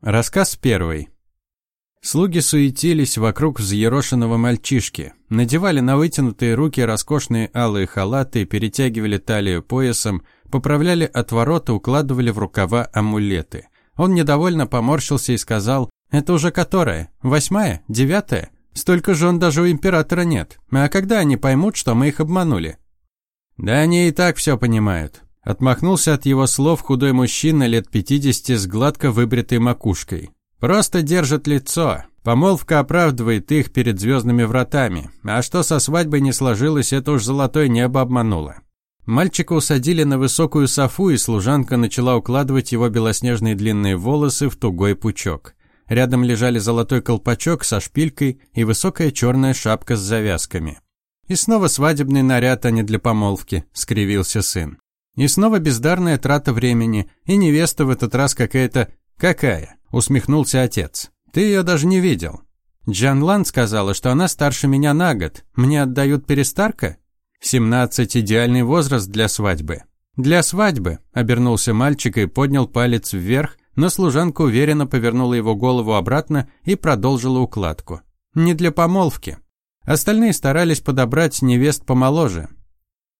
Рассказ первый. Слуги суетились вокруг взъерошенного мальчишки, надевали на вытянутые руки роскошные алые халаты, перетягивали талию поясом, поправляли отвороты, укладывали в рукава амулеты. Он недовольно поморщился и сказал, «Это уже которая? Восьмая? Девятая? Столько же он даже у императора нет. А когда они поймут, что мы их обманули?» «Да они и так все понимают. Отмахнулся от его слов худой мужчина лет 50 с гладко выбритой макушкой. Просто держит лицо. Помолвка оправдывает их перед звездными вратами. А что со свадьбой не сложилось, это уж золотое небо обмануло. Мальчика усадили на высокую софу, и служанка начала укладывать его белоснежные длинные волосы в тугой пучок. Рядом лежали золотой колпачок со шпилькой и высокая черная шапка с завязками. «И снова свадебный наряд, а не для помолвки», – скривился сын. И снова бездарная трата времени, и невеста в этот раз какая-то... Какая? Усмехнулся отец. Ты ее даже не видел. Джан Лан сказала, что она старше меня на год. Мне отдают перестарка? Семнадцать – идеальный возраст для свадьбы. Для свадьбы, обернулся мальчик и поднял палец вверх, но служанка уверенно повернула его голову обратно и продолжила укладку. Не для помолвки. Остальные старались подобрать невест помоложе,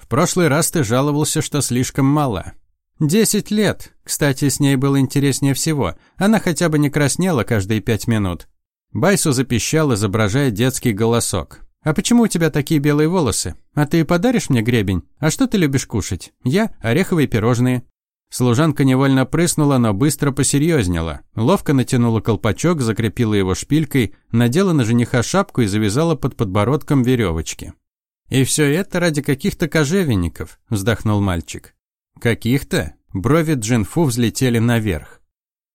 в прошлый раз ты жаловался, что слишком мало. Десять лет. Кстати, с ней было интереснее всего. Она хотя бы не краснела каждые пять минут. Байсу запищал, изображая детский голосок. «А почему у тебя такие белые волосы? А ты подаришь мне гребень? А что ты любишь кушать? Я – ореховые пирожные». Служанка невольно прыснула, но быстро посерьезнела. Ловко натянула колпачок, закрепила его шпилькой, надела на жениха шапку и завязала под подбородком веревочки. «И все это ради каких-то кожевенников», – вздохнул мальчик. «Каких-то?» Брови Джинфу взлетели наверх.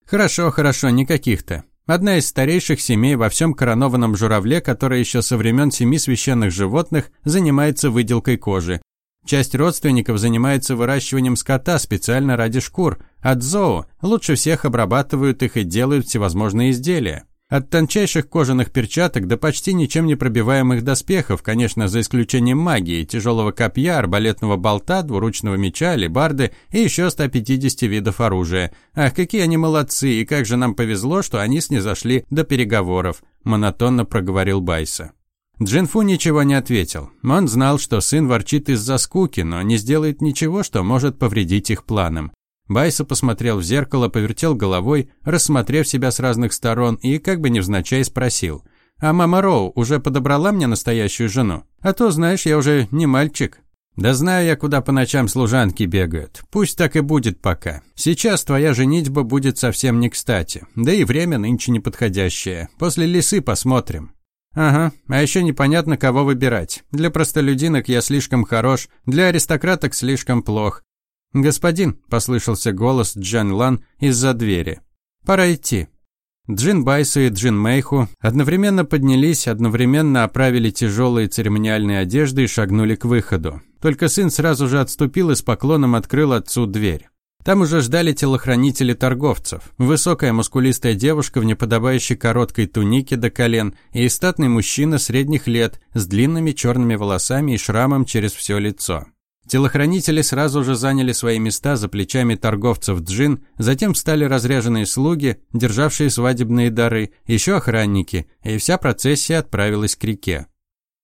«Хорошо, хорошо, не каких-то. Одна из старейших семей во всем коронованном журавле, которая еще со времен семи священных животных занимается выделкой кожи. Часть родственников занимается выращиванием скота специально ради шкур, а дзоу лучше всех обрабатывают их и делают всевозможные изделия. От тончайших кожаных перчаток до почти ничем не пробиваемых доспехов, конечно, за исключением магии, тяжелого копья, арбалетного болта, двуручного меча, алебарды и еще 150 видов оружия. Ах, какие они молодцы, и как же нам повезло, что они снизошли до переговоров, монотонно проговорил Байса. Джинфу ничего не ответил. Он знал, что сын ворчит из-за скуки, но не сделает ничего, что может повредить их планам. Байса посмотрел в зеркало, повертел головой, рассмотрев себя с разных сторон и, как бы невзначай, спросил. «А мама Роу уже подобрала мне настоящую жену? А то, знаешь, я уже не мальчик». «Да знаю я, куда по ночам служанки бегают. Пусть так и будет пока. Сейчас твоя женитьба будет совсем не кстати. Да и время нынче неподходящее. После лисы посмотрим». «Ага, а еще непонятно, кого выбирать. Для простолюдинок я слишком хорош, для аристократок слишком плох. «Господин», – послышался голос Джан Лан из-за двери. «Пора идти». Джин Байсу и Джин Мэйху одновременно поднялись, одновременно оправили тяжелые церемониальные одежды и шагнули к выходу. Только сын сразу же отступил и с поклоном открыл отцу дверь. Там уже ждали телохранители торговцев. Высокая мускулистая девушка в неподобающей короткой тунике до колен и статный мужчина средних лет с длинными черными волосами и шрамом через все лицо. Телохранители сразу же заняли свои места за плечами торговцев джин, затем встали разряженные слуги, державшие свадебные дары, еще охранники, и вся процессия отправилась к реке.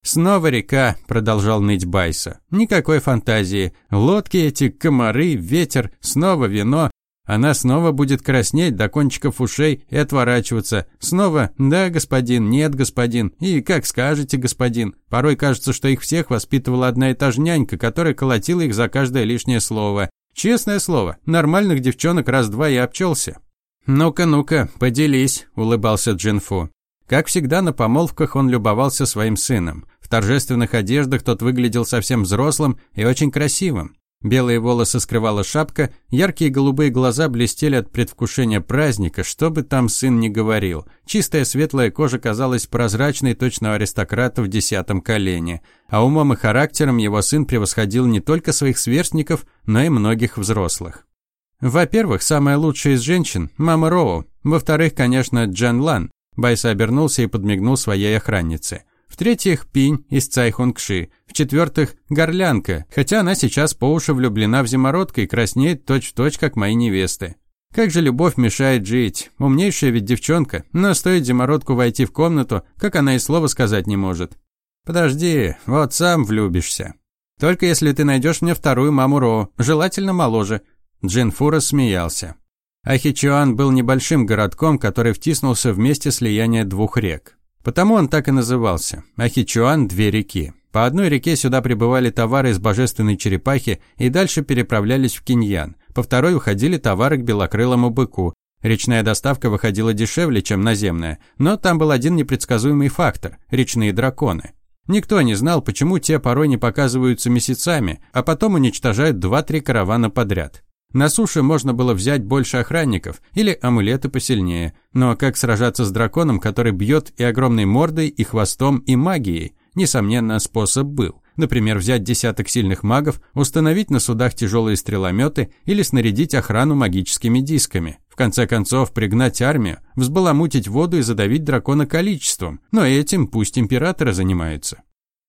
«Снова река», – продолжал ныть Байса. «Никакой фантазии. Лодки эти, комары, ветер, снова вино, она снова будет краснеть до кончиков ушей и отворачиваться. Снова «да, господин», «нет, господин» и «как скажете, господин». Порой кажется, что их всех воспитывала одна и та же нянька, которая колотила их за каждое лишнее слово. Честное слово, нормальных девчонок раз-два и обчелся. «Ну-ка, ну-ка, поделись», – улыбался Джинфу. Как всегда, на помолвках он любовался своим сыном. В торжественных одеждах тот выглядел совсем взрослым и очень красивым. Белые волосы скрывала шапка, яркие голубые глаза блестели от предвкушения праздника, что бы там сын ни говорил. Чистая светлая кожа казалась прозрачной точно аристократа в десятом колене. А умом и характером его сын превосходил не только своих сверстников, но и многих взрослых. Во-первых, самая лучшая из женщин – мама Роу. Во-вторых, конечно, Джан Лан. Байса обернулся и подмигнул своей охраннице. В-третьих, Пинь из Цайхунгши. В-четвертых, Горлянка, хотя она сейчас по уши влюблена в зимородка и краснеет точь-в-точь, как мои невесты. Как же любовь мешает жить. Умнейшая ведь девчонка, но стоит зимородку войти в комнату, как она и слова сказать не может. Подожди, вот сам влюбишься. Только если ты найдешь мне вторую маму Ро, желательно моложе. Джин Фура смеялся. Ахичуан был небольшим городком, который втиснулся в месте слияния двух рек. Потому он так и назывался. Ахичуан – две реки. По одной реке сюда прибывали товары из божественной черепахи и дальше переправлялись в Киньян. По второй уходили товары к белокрылому быку. Речная доставка выходила дешевле, чем наземная, но там был один непредсказуемый фактор – речные драконы. Никто не знал, почему те порой не показываются месяцами, а потом уничтожают два-три каравана подряд. На суше можно было взять больше охранников или амулеты посильнее, но как сражаться с драконом, который бьет и огромной мордой, и хвостом, и магией? Несомненно, способ был. Например, взять десяток сильных магов, установить на судах тяжелые стрелометы или снарядить охрану магическими дисками. В конце концов, пригнать армию, взбаламутить воду и задавить дракона количеством. Но этим пусть императоры занимаются.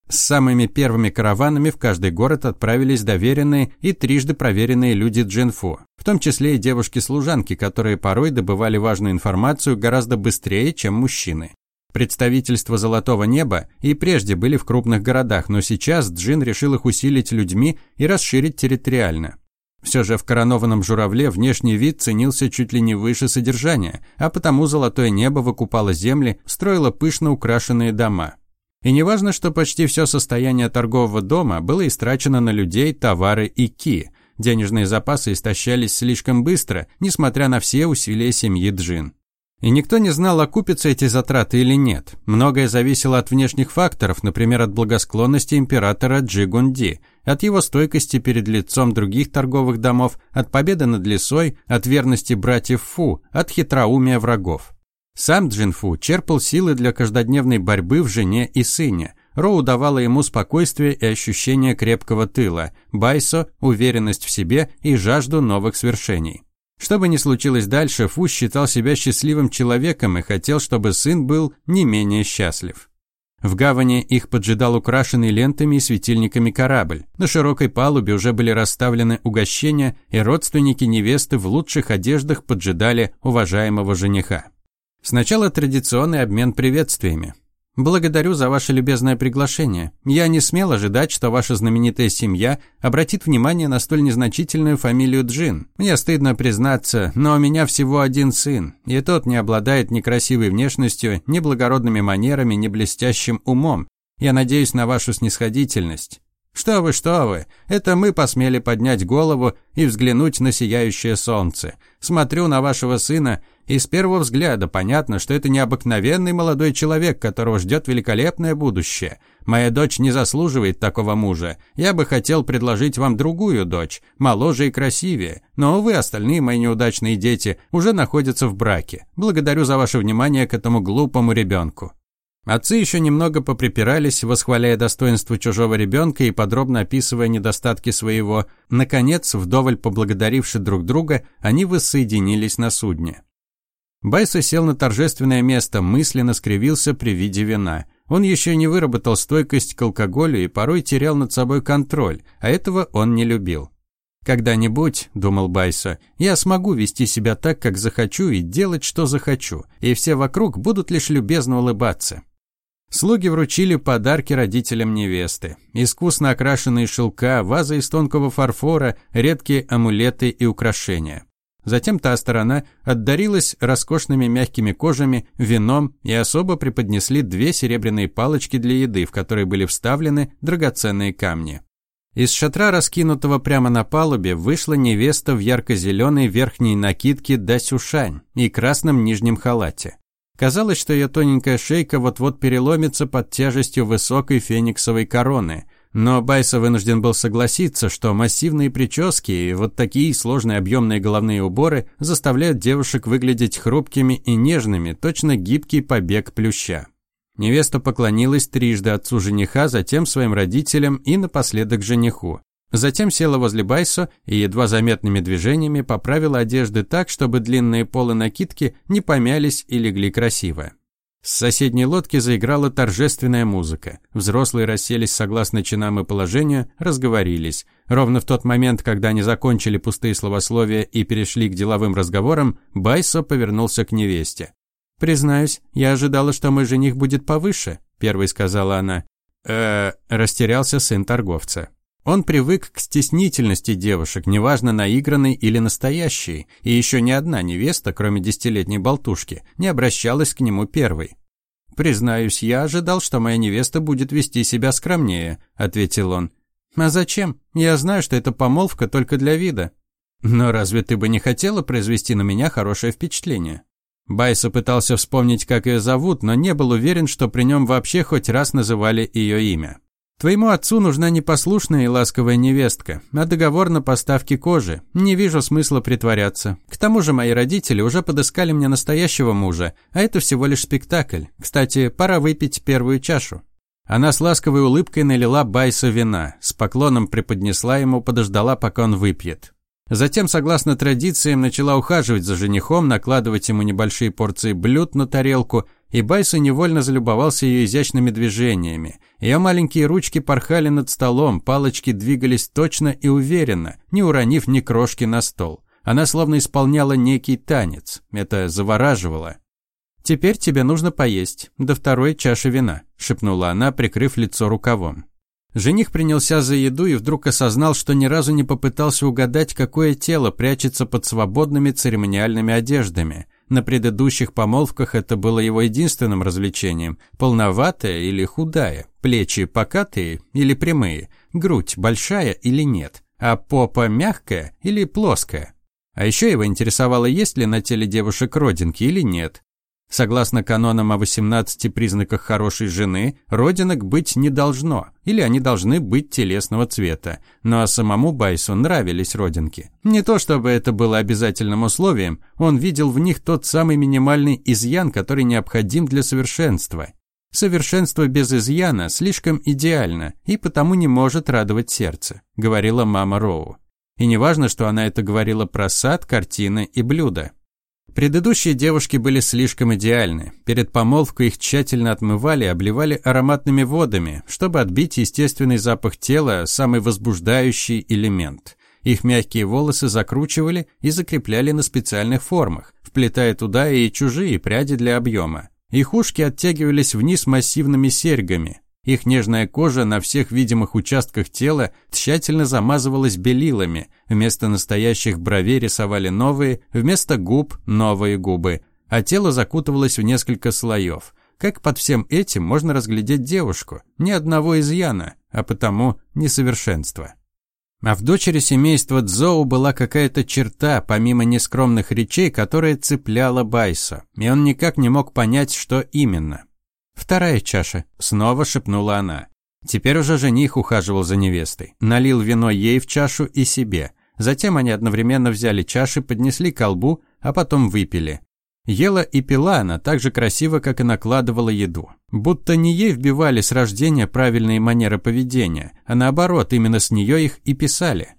С самыми первыми караванами в каждый город отправились доверенные и трижды проверенные люди Джинфу, в том числе и девушки-служанки, которые порой добывали важную информацию гораздо быстрее, чем мужчины. Представительства Золотого Неба и прежде были в крупных городах, но сейчас Джин решил их усилить людьми и расширить территориально. Все же в коронованном журавле внешний вид ценился чуть ли не выше содержания, а потому Золотое Небо выкупало земли, строило пышно украшенные дома. И неважно, что почти все состояние торгового дома было истрачено на людей, товары и ки. Денежные запасы истощались слишком быстро, несмотря на все усилия семьи Джин. И никто не знал, окупятся эти затраты или нет. Многое зависело от внешних факторов, например, от благосклонности императора Джигунди, от его стойкости перед лицом других торговых домов, от победы над лесой, от верности братьев Фу, от хитроумия врагов. Сам Джинфу черпал силы для каждодневной борьбы в жене и сыне. Роу давала ему спокойствие и ощущение крепкого тыла, Байсо – уверенность в себе и жажду новых свершений. Что бы ни случилось дальше, Фу считал себя счастливым человеком и хотел, чтобы сын был не менее счастлив. В гавани их поджидал украшенный лентами и светильниками корабль. На широкой палубе уже были расставлены угощения, и родственники невесты в лучших одеждах поджидали уважаемого жениха. Сначала традиционный обмен приветствиями. Благодарю за ваше любезное приглашение. Я не смел ожидать, что ваша знаменитая семья обратит внимание на столь незначительную фамилию Джин. Мне стыдно признаться, но у меня всего один сын, и тот не обладает ни красивой внешностью, ни благородными манерами, ни блестящим умом. Я надеюсь на вашу снисходительность. Что вы, что вы? Это мы посмели поднять голову и взглянуть на сияющее солнце. Смотрю на вашего сына и с первого взгляда понятно, что это необыкновенный молодой человек, которого ждет великолепное будущее. Моя дочь не заслуживает такого мужа. Я бы хотел предложить вам другую дочь, моложе и красивее. Но вы, остальные мои неудачные дети, уже находятся в браке. Благодарю за ваше внимание к этому глупому ребенку. Отцы еще немного поприпирались, восхваляя достоинство чужого ребенка и подробно описывая недостатки своего. Наконец, вдоволь поблагодаривши друг друга, они воссоединились на судне. Байса сел на торжественное место, мысленно скривился при виде вина. Он еще не выработал стойкость к алкоголю и порой терял над собой контроль, а этого он не любил. «Когда-нибудь, — думал Байса, — я смогу вести себя так, как захочу, и делать, что захочу, и все вокруг будут лишь любезно улыбаться». Слуги вручили подарки родителям невесты. Искусно окрашенные шелка, вазы из тонкого фарфора, редкие амулеты и украшения. Затем та сторона отдарилась роскошными мягкими кожами, вином и особо преподнесли две серебряные палочки для еды, в которые были вставлены драгоценные камни. Из шатра, раскинутого прямо на палубе, вышла невеста в ярко-зеленой верхней накидке дасюшань и красном нижнем халате. Казалось, что ее тоненькая шейка вот-вот переломится под тяжестью высокой фениксовой короны – но Байса вынужден был согласиться, что массивные прически и вот такие сложные объемные головные уборы заставляют девушек выглядеть хрупкими и нежными, точно гибкий побег плюща. Невеста поклонилась трижды отцу жениха, затем своим родителям и напоследок жениху. Затем села возле Байсо и едва заметными движениями поправила одежды так, чтобы длинные полы накидки не помялись и легли красиво. С соседней лодки заиграла торжественная музыка. Взрослые расселись согласно чинам и положению, разговорились. Ровно в тот момент, когда они закончили пустые словословия и перешли к деловым разговорам, Байсо повернулся к невесте. «Признаюсь, я ожидала, что мой жених будет повыше», – первой сказала она. э растерялся сын торговца. Он привык к стеснительности девушек, неважно наигранной или настоящей, и еще ни одна невеста, кроме десятилетней болтушки, не обращалась к нему первой. «Признаюсь, я ожидал, что моя невеста будет вести себя скромнее», – ответил он. «А зачем? Я знаю, что это помолвка только для вида». «Но разве ты бы не хотела произвести на меня хорошее впечатление?» Байса пытался вспомнить, как ее зовут, но не был уверен, что при нем вообще хоть раз называли ее имя. Твоему отцу нужна не послушная и ласковая невестка, а договор на поставки кожи. Не вижу смысла притворяться. К тому же мои родители уже подыскали мне настоящего мужа, а это всего лишь спектакль. Кстати, пора выпить первую чашу». Она с ласковой улыбкой налила Байса вина, с поклоном преподнесла ему, подождала, пока он выпьет. Затем, согласно традициям, начала ухаживать за женихом, накладывать ему небольшие порции блюд на тарелку, и Байса невольно залюбовался ее изящными движениями. Ее маленькие ручки порхали над столом, палочки двигались точно и уверенно, не уронив ни крошки на стол. Она словно исполняла некий танец. Это завораживало. «Теперь тебе нужно поесть, до второй чаши вина», – шепнула она, прикрыв лицо рукавом. Жених принялся за еду и вдруг осознал, что ни разу не попытался угадать, какое тело прячется под свободными церемониальными одеждами. На предыдущих помолвках это было его единственным развлечением. Полноватая или худая, плечи покатые или прямые, грудь большая или нет, а попа мягкая или плоская. А еще его интересовало, есть ли на теле девушек родинки или нет. Согласно канонам о 18 признаках хорошей жены, родинок быть не должно, или они должны быть телесного цвета. Но а самому Байсу нравились родинки. Не то чтобы это было обязательным условием, он видел в них тот самый минимальный изъян, который необходим для совершенства. Совершенство без изъяна слишком идеально и потому не может радовать сердце, говорила мама Роу. И не важно, что она это говорила про сад, картины и блюда. Предыдущие девушки были слишком идеальны. Перед помолвкой их тщательно отмывали обливали ароматными водами, чтобы отбить естественный запах тела, самый возбуждающий элемент. Их мягкие волосы закручивали и закрепляли на специальных формах, вплетая туда и чужие пряди для объема. Их ушки оттягивались вниз массивными серьгами, их нежная кожа на всех видимых участках тела тщательно замазывалась белилами, вместо настоящих бровей рисовали новые, вместо губ – новые губы, а тело закутывалось в несколько слоев. Как под всем этим можно разглядеть девушку? Ни одного изъяна, а потому несовершенство. А в дочери семейства Цзоу была какая-то черта, помимо нескромных речей, которая цепляла Байса, и он никак не мог понять, что именно. «Вторая чаша», – снова шепнула она. Теперь уже жених ухаживал за невестой. Налил вино ей в чашу и себе. Затем они одновременно взяли чаши, поднесли к колбу, а потом выпили. Ела и пила она так же красиво, как и накладывала еду. Будто не ей вбивали с рождения правильные манеры поведения, а наоборот, именно с нее их и писали.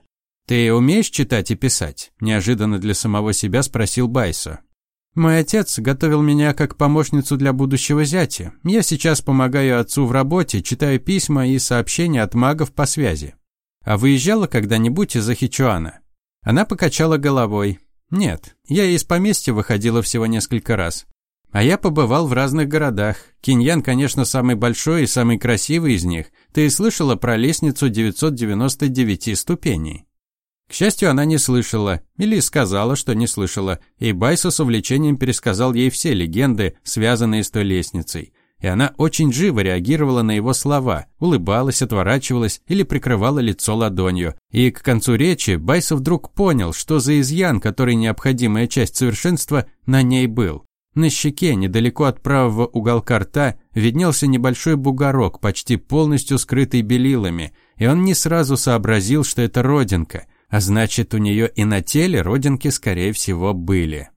«Ты умеешь читать и писать?» – неожиданно для самого себя спросил Байсо. Мой отец готовил меня как помощницу для будущего зятя. Я сейчас помогаю отцу в работе, читаю письма и сообщения от магов по связи. А выезжала когда-нибудь из Ахичуана? Она покачала головой. Нет, я из поместья выходила всего несколько раз. А я побывал в разных городах. Киньян, конечно, самый большой и самый красивый из них. Ты слышала про лестницу 999 ступеней? К счастью, она не слышала, или сказала, что не слышала, и Байса с увлечением пересказал ей все легенды, связанные с той лестницей. И она очень живо реагировала на его слова, улыбалась, отворачивалась или прикрывала лицо ладонью. И к концу речи Байса вдруг понял, что за изъян, который необходимая часть совершенства, на ней был. На щеке, недалеко от правого уголка рта, виднелся небольшой бугорок, почти полностью скрытый белилами, и он не сразу сообразил, что это родинка – а значит, у нее и на теле родинки, скорее всего, были.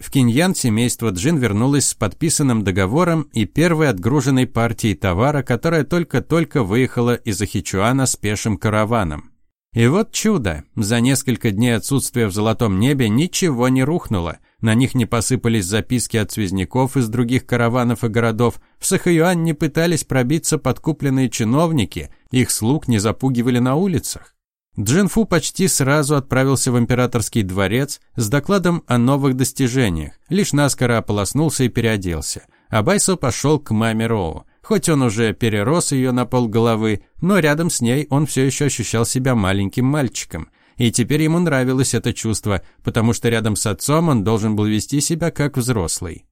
В Киньян семейство Джин вернулось с подписанным договором и первой отгруженной партией товара, которая только-только выехала из Ахичуана с пешим караваном. И вот чудо! За несколько дней отсутствия в золотом небе ничего не рухнуло. На них не посыпались записки от связняков из других караванов и городов. В Сахаюань не пытались пробиться подкупленные чиновники, их слуг не запугивали на улицах. Джинфу почти сразу отправился в императорский дворец с докладом о новых достижениях, лишь наскоро ополоснулся и переоделся. А Байсо пошел к маме Роу. Хоть он уже перерос ее на пол головы, но рядом с ней он все еще ощущал себя маленьким мальчиком. И теперь ему нравилось это чувство, потому что рядом с отцом он должен был вести себя как взрослый.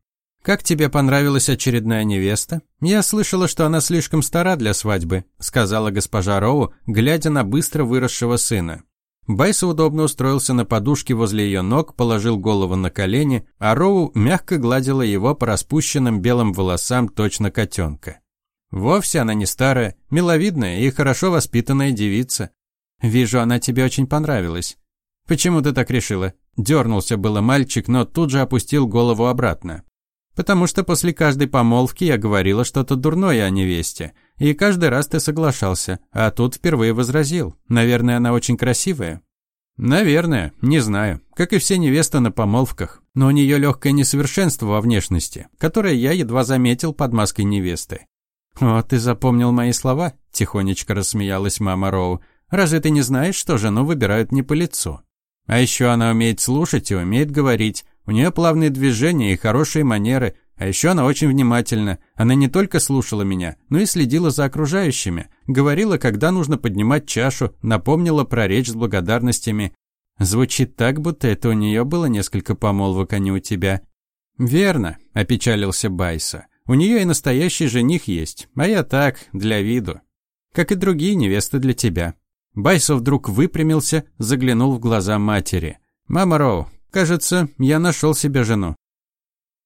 «Как тебе понравилась очередная невеста? Я слышала, что она слишком стара для свадьбы», сказала госпожа Роу, глядя на быстро выросшего сына. Байса удобно устроился на подушке возле ее ног, положил голову на колени, а Роу мягко гладила его по распущенным белым волосам точно котенка. Вовсе она не старая, миловидная и хорошо воспитанная девица. Вижу, она тебе очень понравилась. Почему ты так решила? Дернулся было мальчик, но тут же опустил голову обратно. Потому что после каждой помолвки я говорила что-то дурное о невесте. И каждый раз ты соглашался, а тут впервые возразил. Наверное, она очень красивая. Наверное, не знаю. Как и все невесты на помолвках. Но у нее легкое несовершенство во внешности, которое я едва заметил под маской невесты. «О, ты запомнил мои слова?» – тихонечко рассмеялась мама Роу. «Разве ты не знаешь, что жену выбирают не по лицу? А еще она умеет слушать и умеет говорить. У нее плавные движения и хорошие манеры, а еще она очень внимательна. Она не только слушала меня, но и следила за окружающими. Говорила, когда нужно поднимать чашу, напомнила про речь с благодарностями. Звучит так, будто это у нее было несколько помолвок, а не у тебя. «Верно», – опечалился Байса. «У нее и настоящий жених есть, а я так, для виду. Как и другие невесты для тебя». Байсо вдруг выпрямился, заглянул в глаза матери. «Мама Роу, Кажется, я нашел себе жену.